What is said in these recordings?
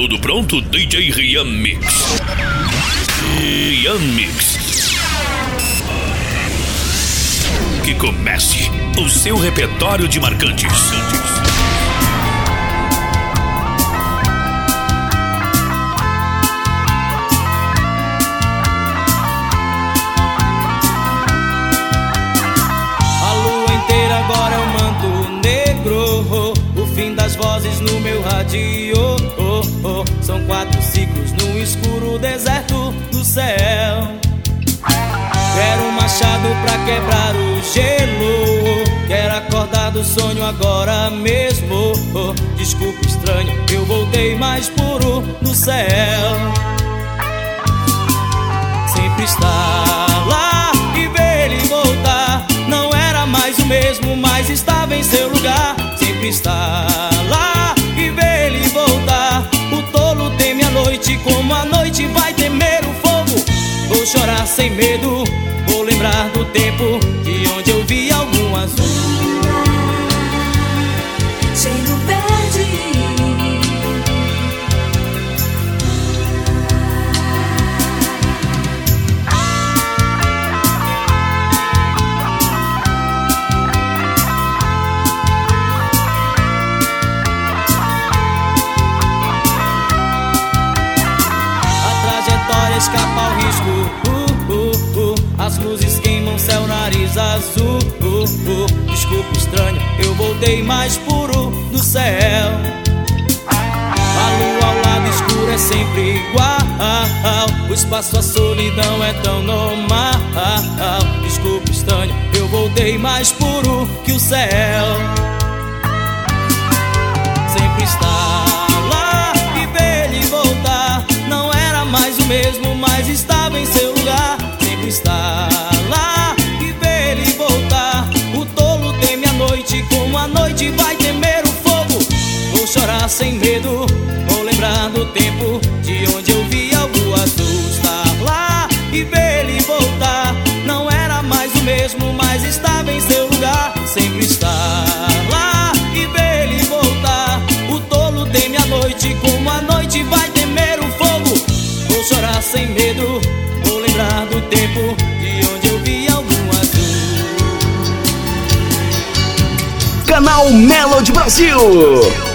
Tudo pronto, DJ Rian Mix. Rian Mix. Que comece o seu repertório de marcantes. A lua inteira agora é um manto negro. O fim das vozes no meu rádio. São quatro ciclos no escuro deserto do céu. Quero um machado pra quebrar o gelo. Quero acordar do sonho agora mesmo. Desculpa, estranho, eu voltei mais puro no céu. Sempre está lá e ver ele voltar. Não era mais o mesmo, mas estava em seu lugar. Sempre está como a noite vai temer o fogo. Vou chorar sem medo, vou lembrar do tempo uh. Desculpa, estranho, eu voltei mais puro do céu. A lua ao lado escuro é sempre igual. O espaço, a solidão é tão normal. Desculpa, estranho, eu voltei mais puro que o céu. Sempre está lá e ver ele voltar. Não era mais o mesmo, mas estava em seu lugar. Sempre está vai temer o fogo. Vou chorar sem medo, vou lembrar do tempo Melody Brasil.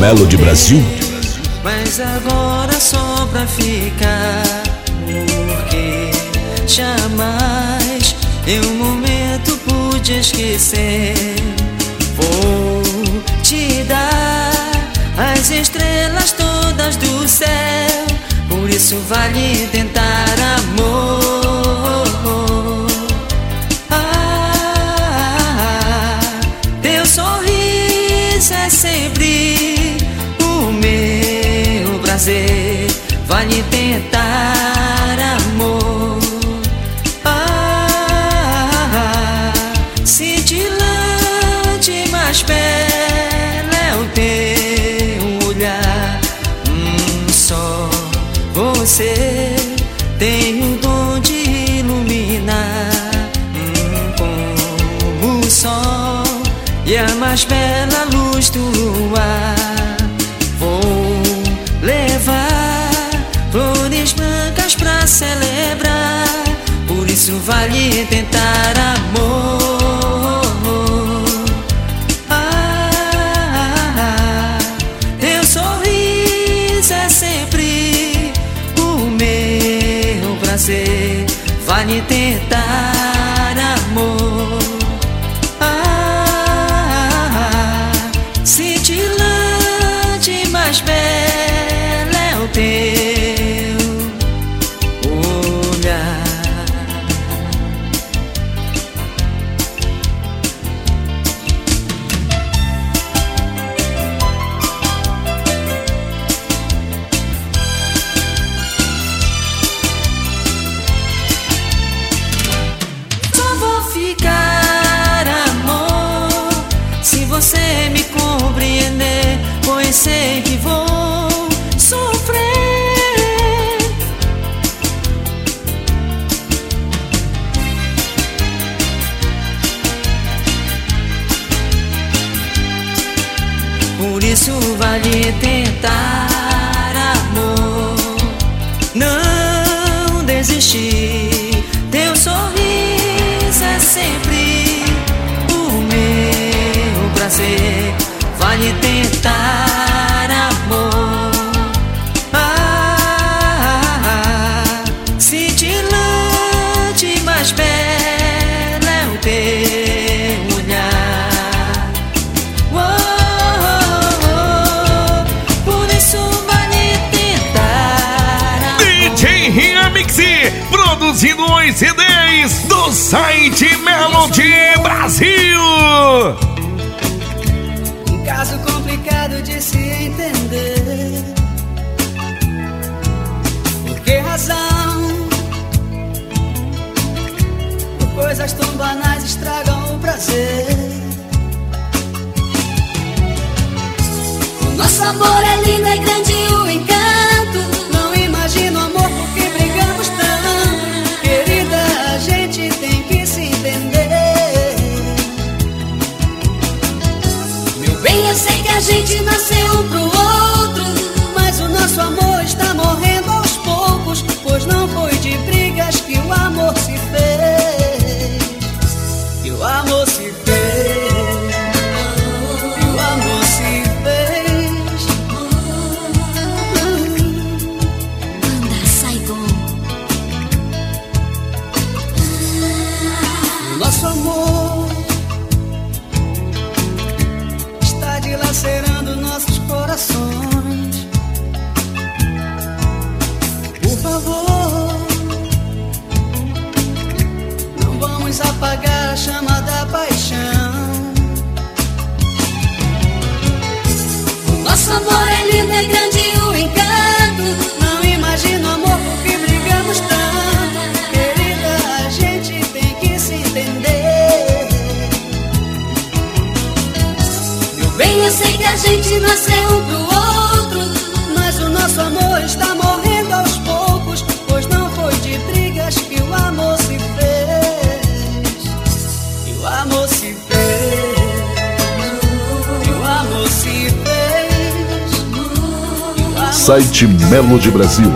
Melody Brasil? mais bela luz do luar. Vou levar flores brancas pra celebrar. Por isso vale tentar amor. Ah, teu sorriso é sempre o meu prazer. Vale tentar. ter razão. Coisas tão banais estragam o prazer. O nosso amor é lindo e grande o encanto. Não imagino amor porque brigamos tanto. Querida, a gente tem que se entender. Meu bem, eu sei que a gente nasceu um pro gente nasceu um pro outro, mas o nosso amor está morrendo aos poucos, pois não foi de brigas que o amor se fez. E o amor se fez. E o amor se fez. Amor Site Melo de Brasil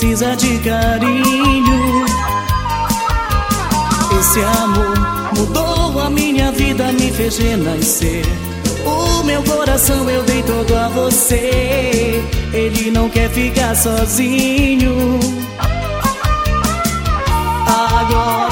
precisa de carinho. Esse amor mudou a minha vida, me fez renascer. O meu coração eu dei todo a você. Ele não quer ficar sozinho. Agora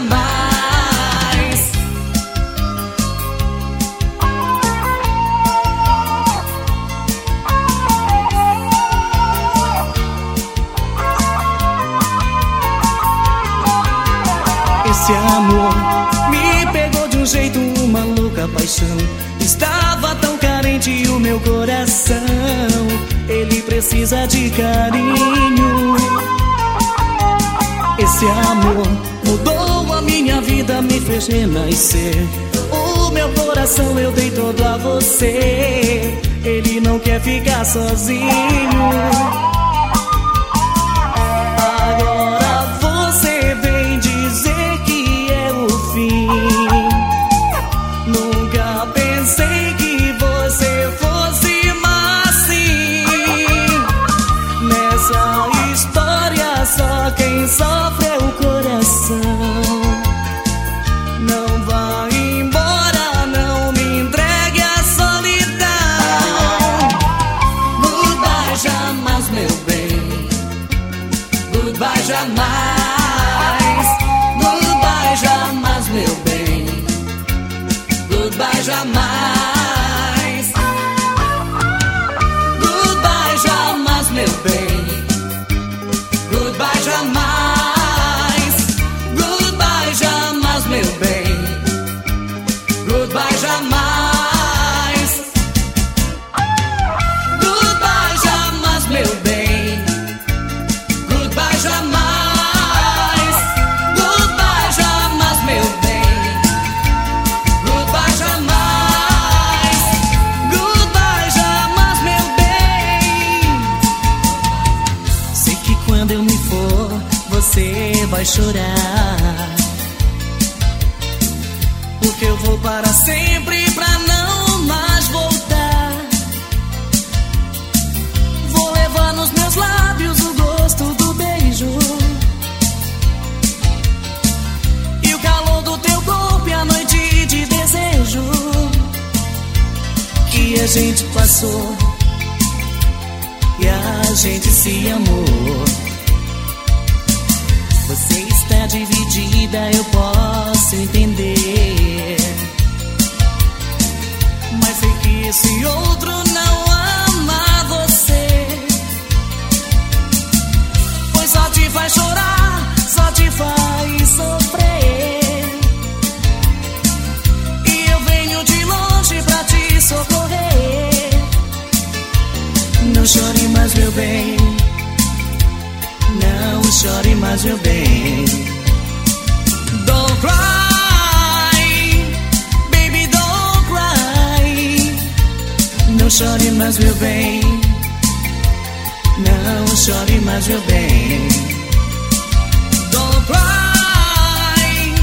mais. Esse amor me pegou de um jeito, uma louca paixão. Estava tão carente o meu coração. Ele precisa de carinho. Esse amor vida me fez renascer. O meu coração eu dei todo a você. Ele não quer ficar sozinho. meu bem. Não chore mais, meu bem. Don't cry, baby, don't cry. Não chore mais, meu bem. Não chore mais, meu bem. Don't cry,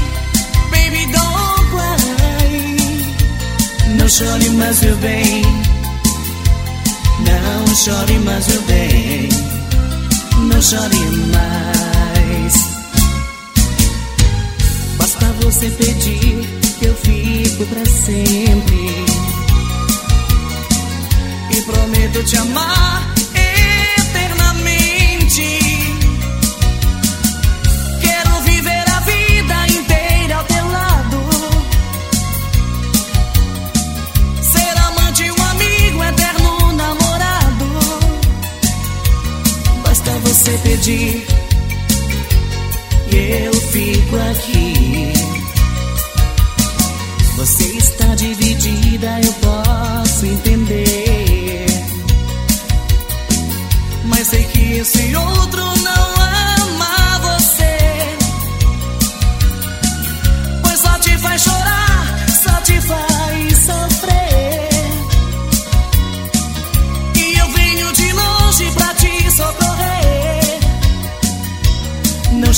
baby, don't cry. Não chore mais, meu bem. Não chore mais, meu bem, não chore mais. Basta você pedir que eu fico pra sempre. E prometo te amar pedir e eu fico aqui. Você está dividida, eu posso entender. Mas sei que esse outro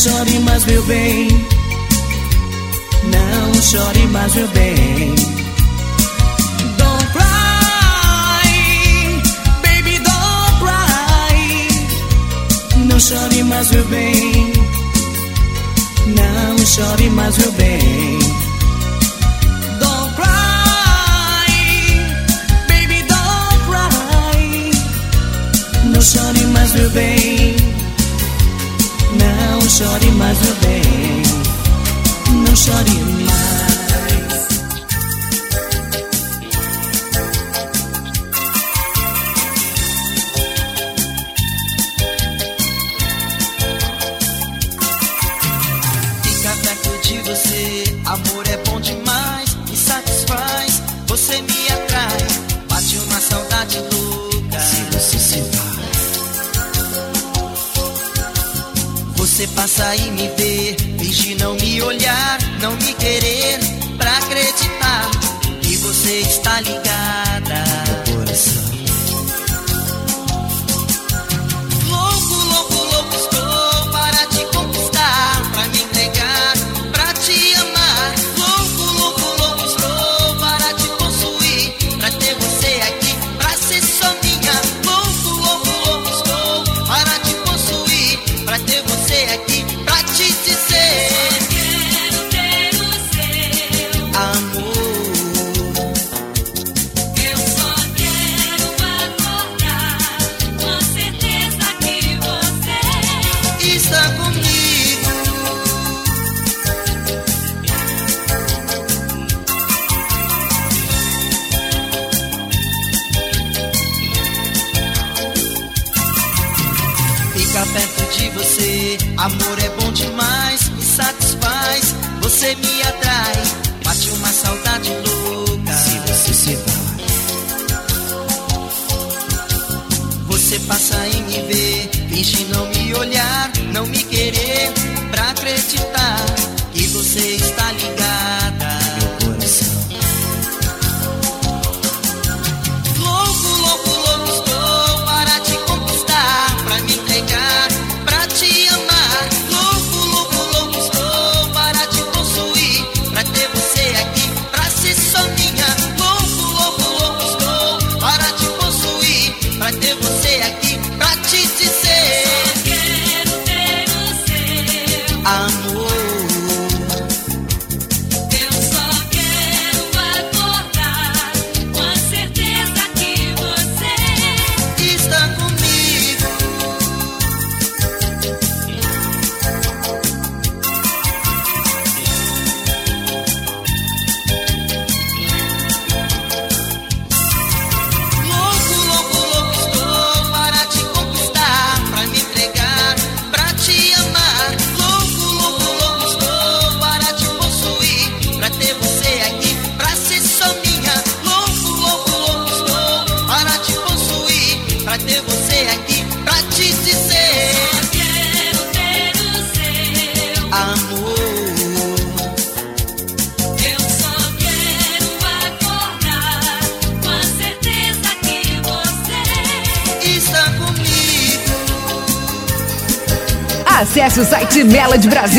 chore mais, meu bem. Não chore mais, meu bem. Don't cry, baby, don't cry. Não chore mais, meu bem. Não chore mais, meu bem. Don't cry, baby, don't cry. Não chore mais, meu bem. Não chore mais meu bem, não chore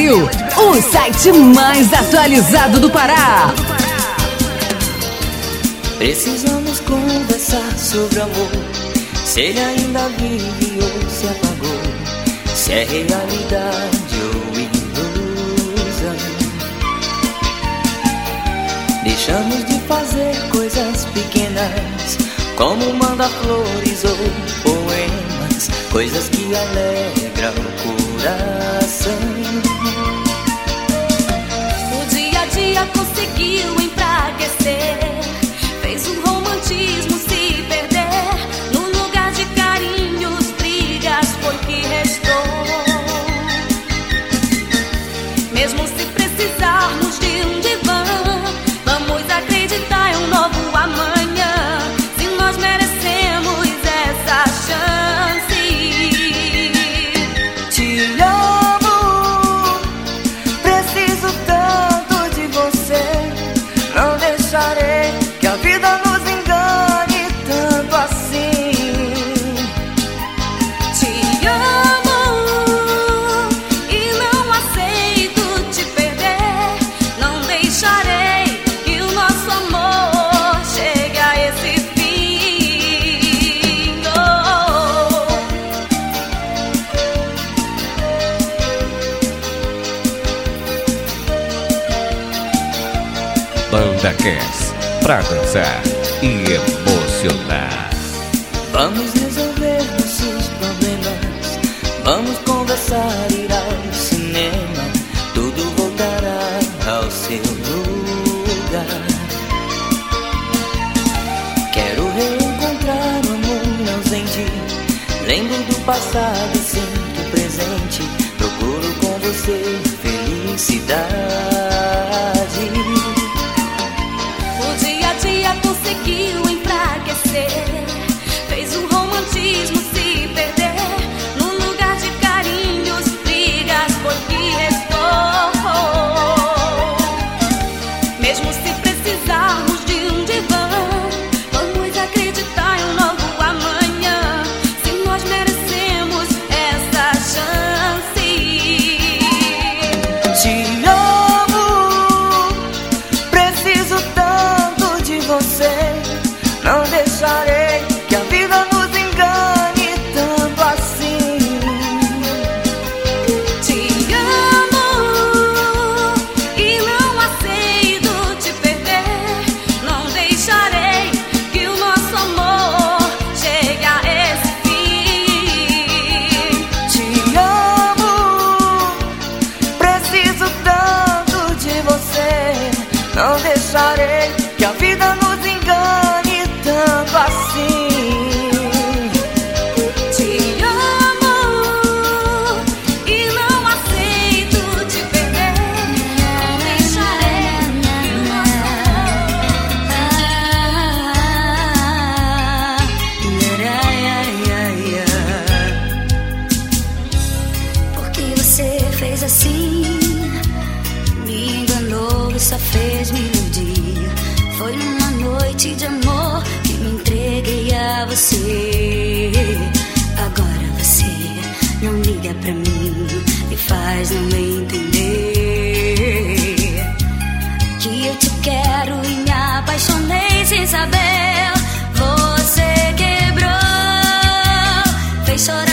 Brasil, o site mais atualizado do Pará. Precisamos conversar sobre amor. Se ele ainda vive ou se apagou. Se é realidade ou ilusão. Deixamos de fazer coisas pequenas. Como mandar flores ou poemas. Coisas que alegram o coração. conseguiu enfraquecer. Success. fez assim. Me enganou e só fez me iludir. Foi numa noite de amor que me entreguei a você. Agora você não liga pra mim e faz não entender. Que eu te quero e me apaixonei sem saber. Você quebrou, fez chorar.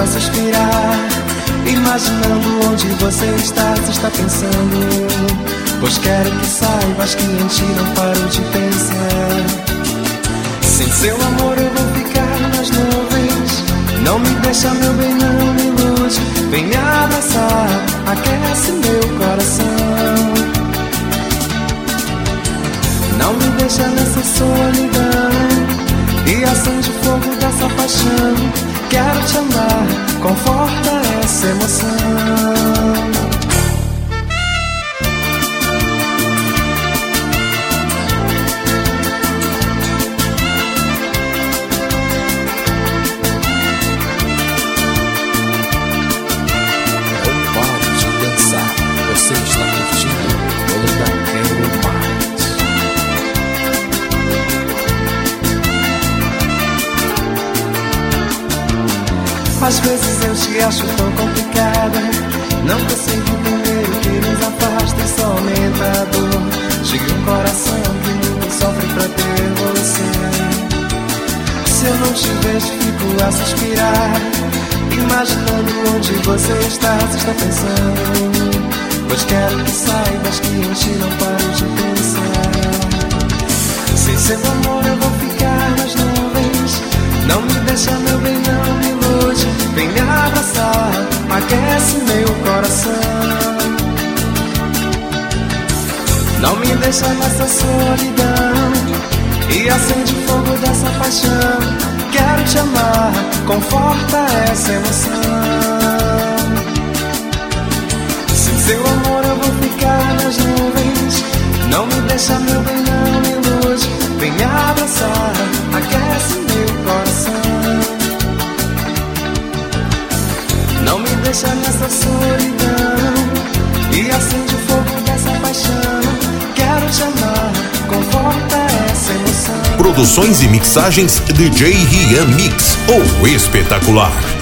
A suspirar. Imaginando onde você está, se está pensando. Pois quero que saibas que em ti não paro de pensar. Sem seu amor eu vou ficar nas nuvens. Não me deixa, meu bem, não me ilude. Vem me abraçar, aquece meu coração. Não me deixa nessa solidão E acende o fogo dessa paixão Quero te amar, conforta essa emoção Às vezes eu te acho tão complicada. Não consigo entender o que nos afasta E só aumenta a dor De um coração que sofre pra ter você. Se eu não te vejo fico a suspirar Imaginando onde você está Se está pensando. Pois quero que saibas que em ti não paro de pensar. Sem seu amor eu vou ficar nas nuvens Vem me abraçar, aquece meu coração. Não me deixa nessa solidão E acende o fogo dessa paixão. Quero te amar, conforta essa emoção. Sem seu amor eu vou ficar nas nuvens Não me deixa meu bem, não me ilude Vem me abraçar, aquece meu coração deixa nessa solidão. E acende o fogo dessa paixão. Quero te amar, conforta essa emoção. Produções e mixagens DJ Rian Mix, ou espetacular.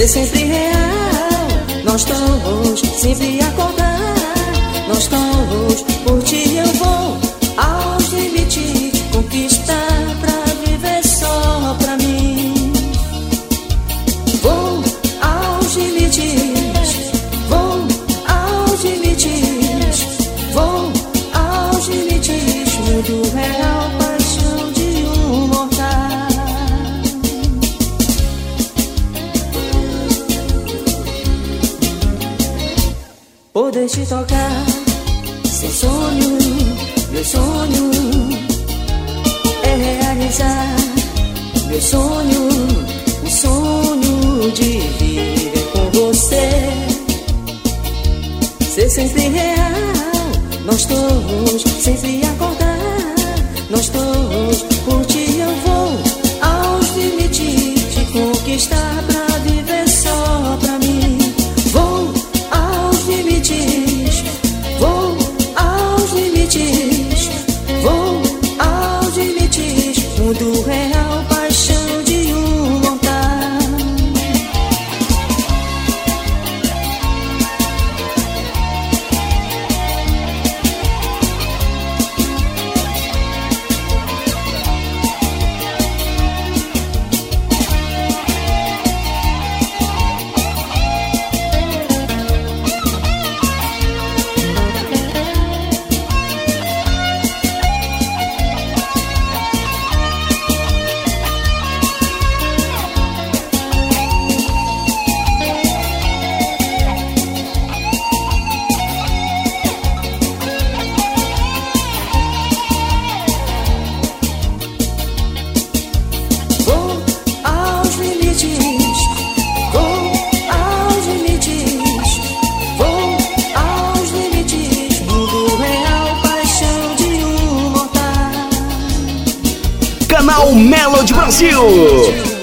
ser sempre real. Nós estamos sempre acordar. Nós estamos por ti eu vou. canal Melody Brasil.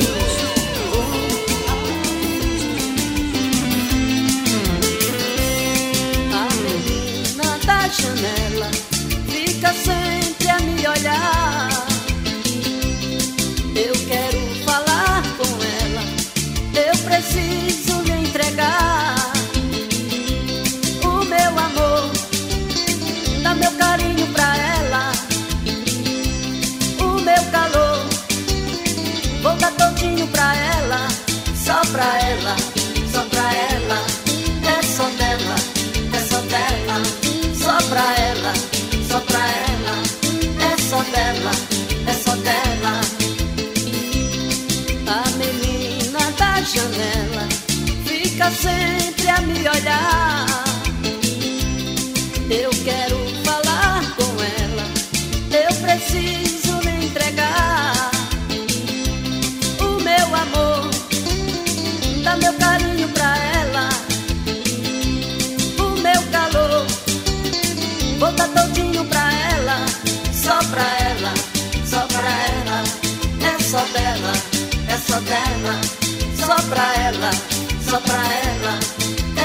só pra ela,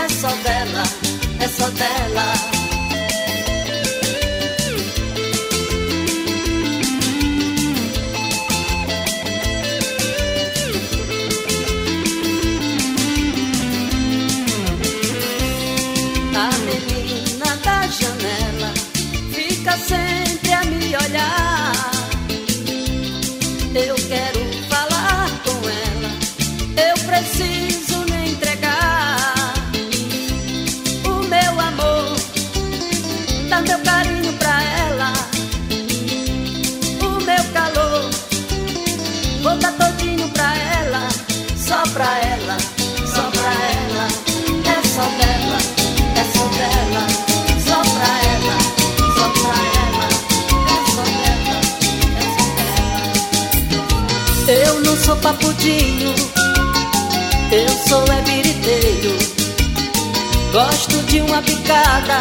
é só dela, é só dela. Sou papudinho, eu sou é biriteiro. Gosto de uma picada,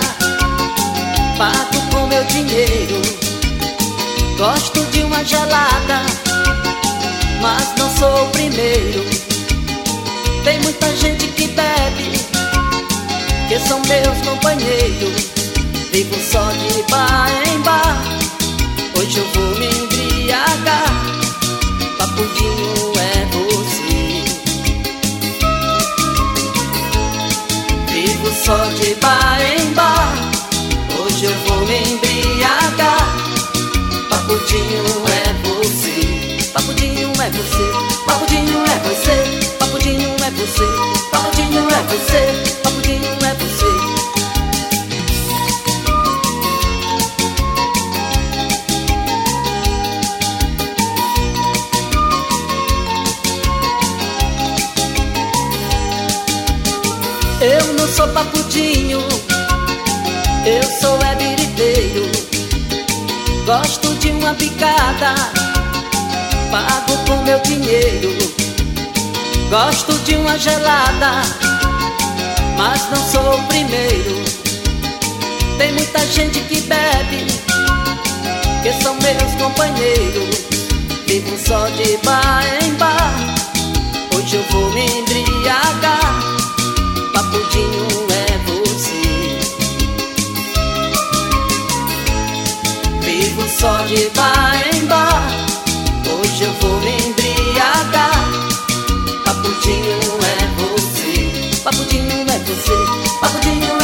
pago com meu dinheiro. Gosto de uma gelada, mas não sou o primeiro. Tem muita gente que bebe, que são meus companheiros. Vivo só de bar em bar, hoje eu vou me embriagar. Papudinho é você. Vivo só de bar em bar, hoje eu vou me embriagar. Papudinho é você, papudinho é você, papudinho é você, papudinho é você, papudinho é você, papudinho é você. Sou papudinho, eu sou é biriteiro. Gosto de uma picada, pago com meu dinheiro. Gosto de uma gelada, mas não sou o primeiro. Tem muita gente que bebe, que são meus companheiros. Vivo só de bar em bar, hoje eu vou me embriagar. Papudinho é você. Vivo só de bar em. Hoje eu vou me embriagar. Papudinho é você. Papudinho é você. Papudinho é você.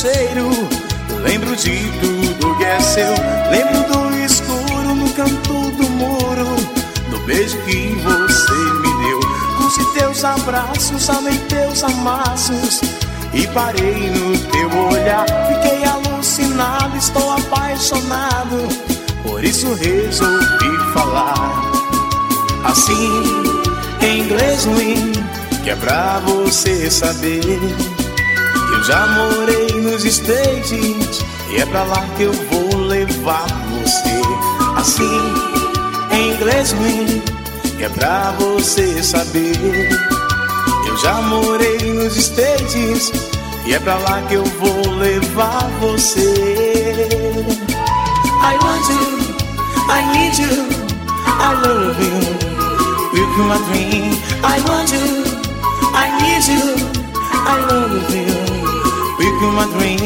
Cheiro. Lembro de tudo que é seu. Lembro do escuro no canto do muro. Do beijo que você me deu. Curti teus abraços, amei teus amassos. E parei no teu olhar. Fiquei alucinado, estou apaixonado. Por isso resolvi falar. Assim, em inglês ruim, que é pra você saber. Já morei nos States e é pra lá que eu vou levar você. Assim, em inglês que é pra você saber. Eu já morei nos States e é pra lá que eu vou levar você. I want you, I need you, I love you. You're my dream. I want you, I need you, I love you. Dream.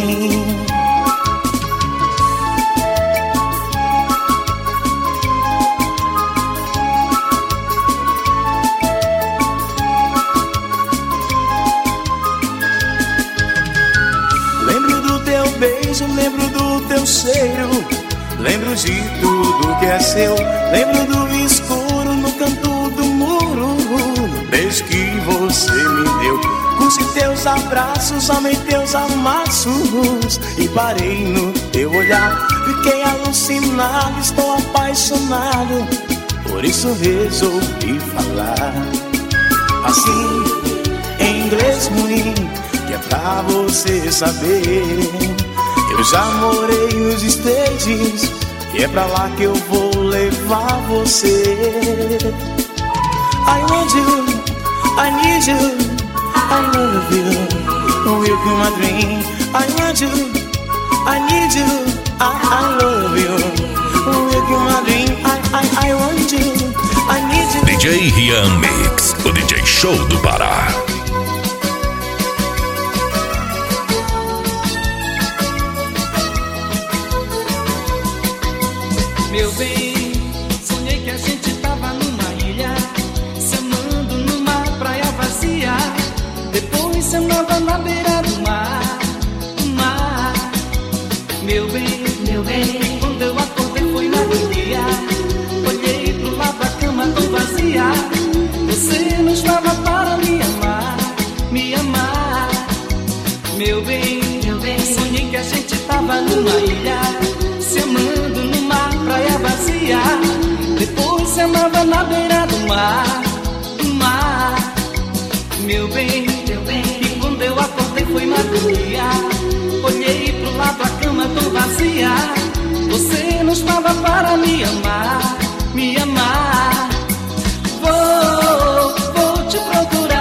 Lembro do teu beijo, lembro do teu cheiro. Lembro de tudo que é seu. Lembro do escuro no canto do muro. Beijo que você me deu. Curti teus abraços, amei teus amassos. E parei no teu olhar. Fiquei alucinado, estou apaixonado. Por isso resolvi falar. Assim, em inglês ruim, que é pra você saber. Eu já morei nos States e é pra lá que eu vou levar você. I want you, I need you, I love you. Will be my dream. I want you, I need you, I, I love you. Be my dream. I, I, I want you, I need you. DJ Rian Mix, o DJ Show do Pará. numa ilha, se amando mar, praia vazia. Depois se amava na beira do mar, do mar. Meu bem, meu bem. E quando eu acordei foi magoia. Olhei pro lado, a cama tão vazia. Você não estava para me amar, me amar. Vou, vou te procurar.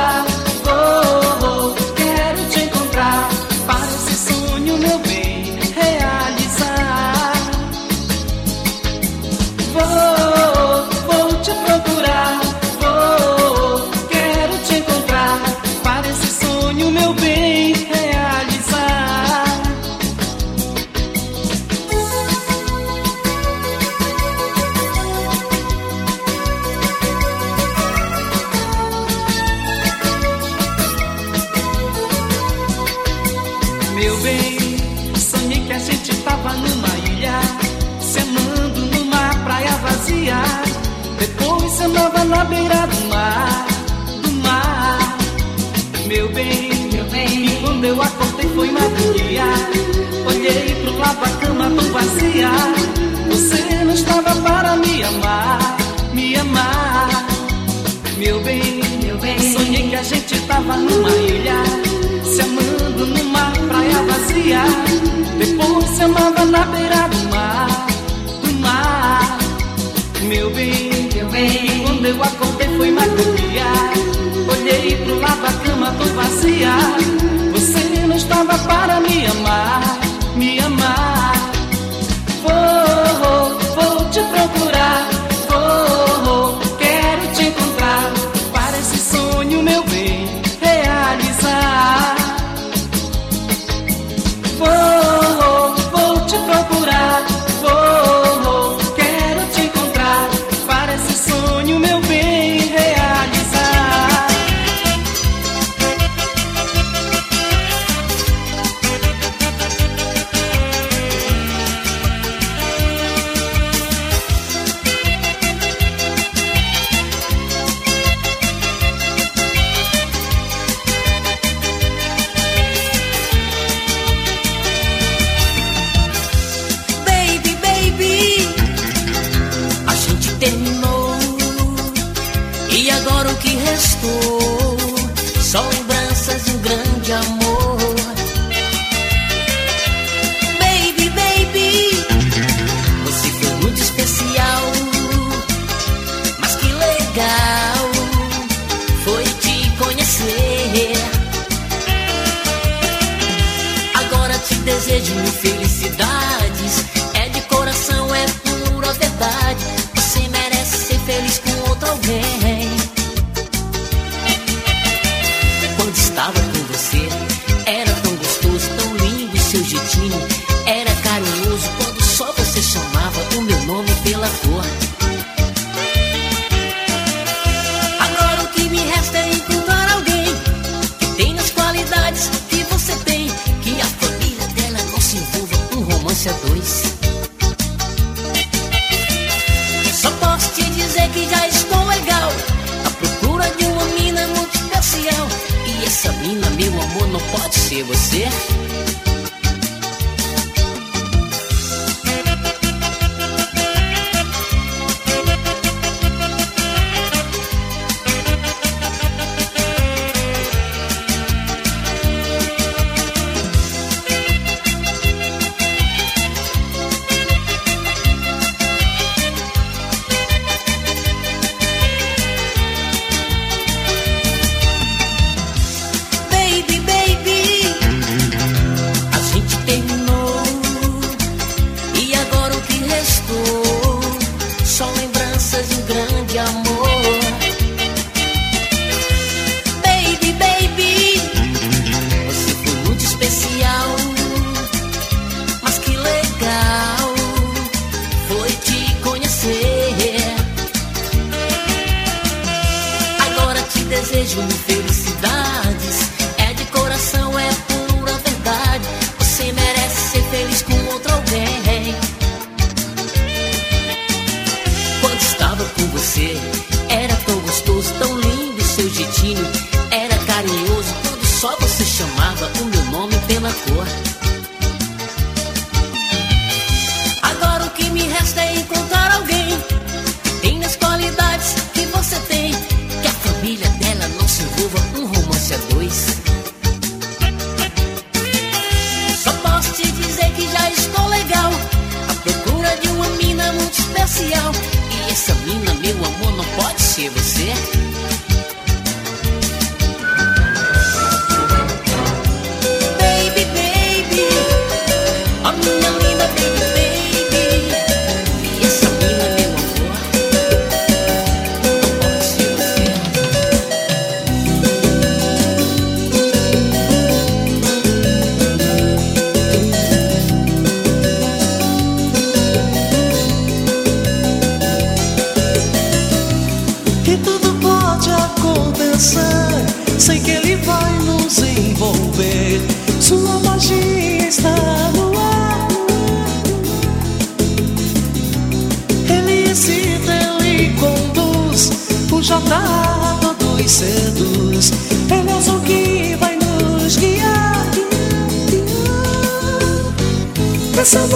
lava a cama tão vazia. Você não estava para me amar, me amar. Meu bem, meu bem. Sonhei que a gente tava numa ilha, se amando numa praia vazia. Depois se amava na beira do mar, do mar. Meu bem, meu bem. Quando eu acordei foi magoia. Olhei pro lado, a cama tão vazia.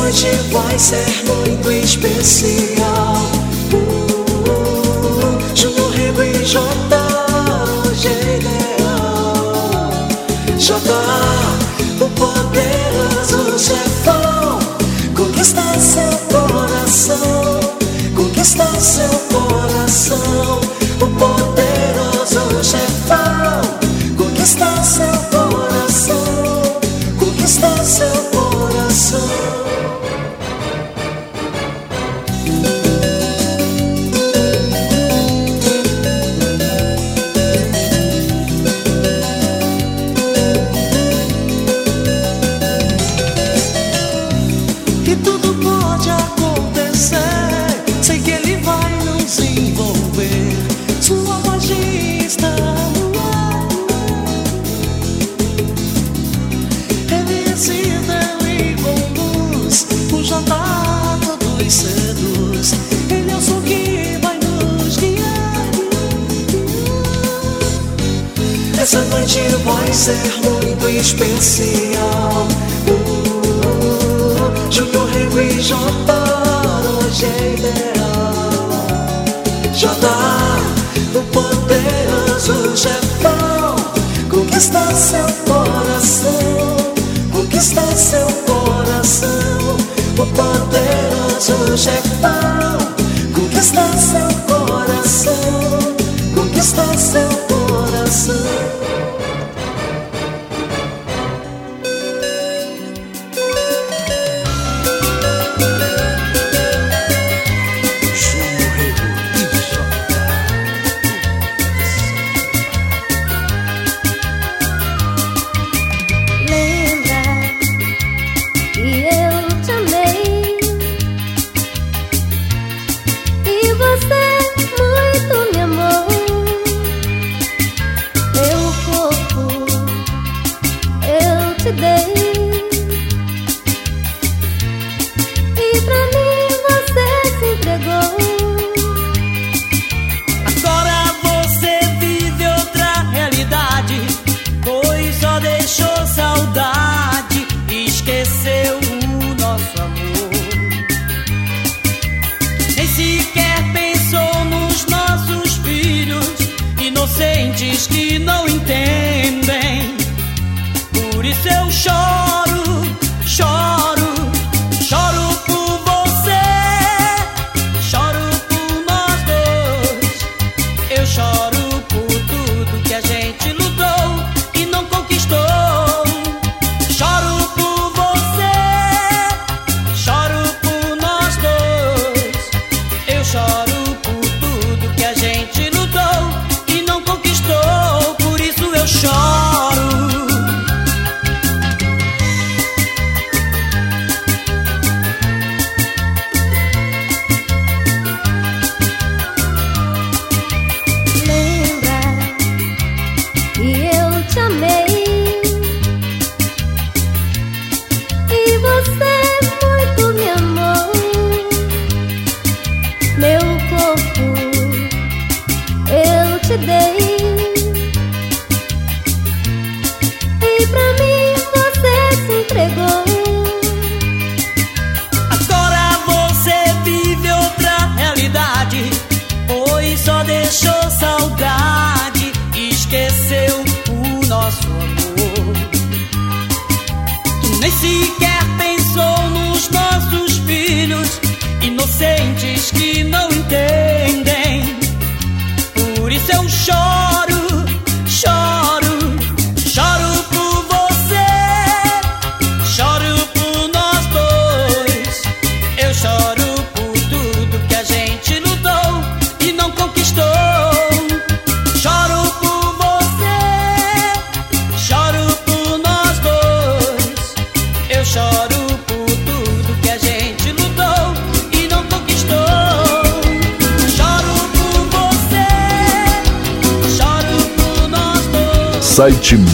Hoje vai ser muito especial. Uh, Rego e Jota, o é ideal. Jota, o poderoso chefão, conquista seu coração, conquista seu coração, o poder pensei.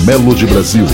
Melo de Brasil.